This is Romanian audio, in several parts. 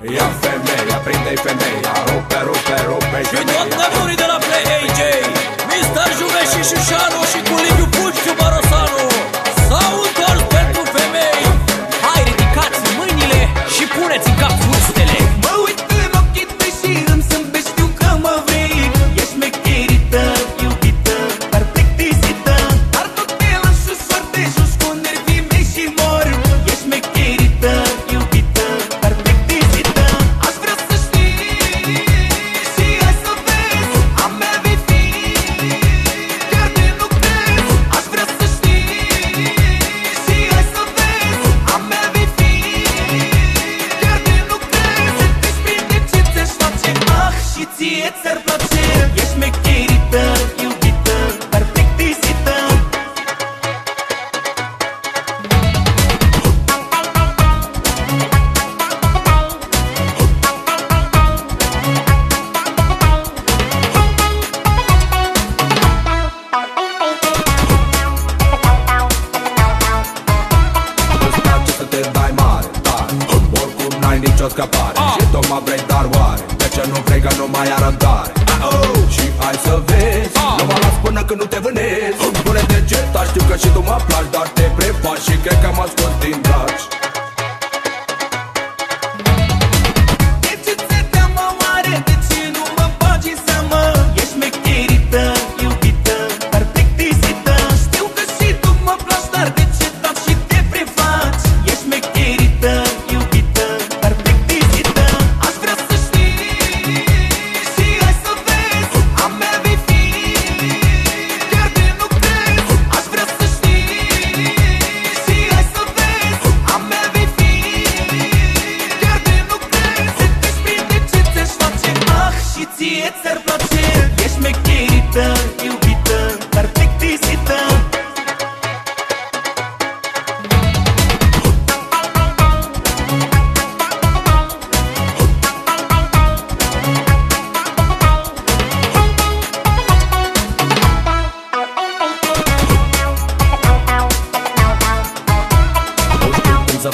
Ia femeia, prinde-i femeia Rupe, rupe, rupe Și tot nebunii de la Play AJ Mr. Juve și Șușanu Și cu Liviu Puciu Barosanu S-au întors pentru femei Hai ridicați mâinile și puneți în cap dai mare, dar n-ai Ah. Dar oare De ce nu vrei că nu mai ai răbdare oh. Și hai să vezi Ah. Nu mă las până când nu te vânezi Spune de ce, dar știu că și tu mă placi Dar te prefaci și cred că m-a scos din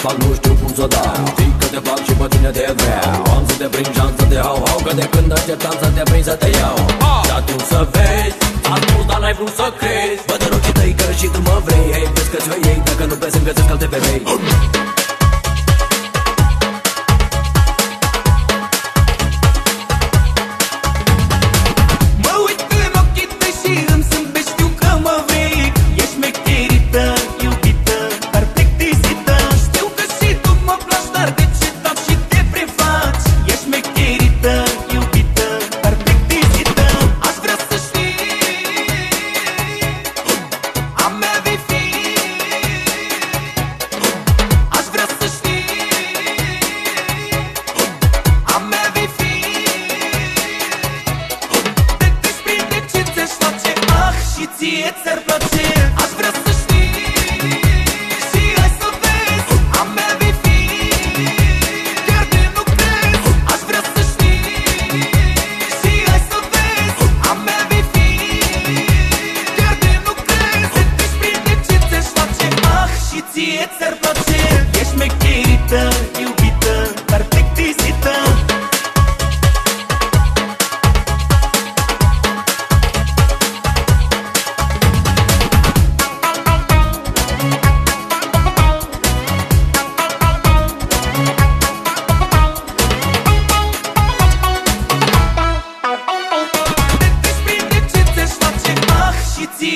fac, nu știu cum să dau. Știi că te fac și pe tine te vreau Am să te prind și am să te hau Hau că de când așteptam să te prind să te iau. Și atunci să vezi Am spus, dar n-ai vrut să crezi. Văd în ochii tăi că și tu mă vrei. Hei, vezi că ți-o iei Dacă nu vezi să-mi găsesc alte femei it's der Platz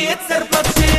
it's a passiert